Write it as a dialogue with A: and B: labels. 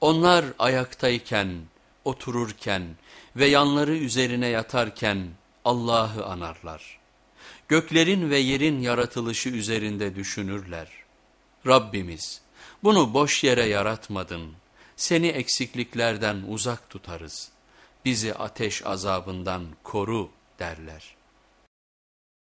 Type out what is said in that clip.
A: Onlar ayaktayken, otururken ve yanları üzerine yatarken Allah'ı anarlar. Göklerin ve yerin yaratılışı üzerinde düşünürler. Rabbimiz bunu boş yere yaratmadın, seni eksikliklerden uzak tutarız, bizi ateş azabından koru derler.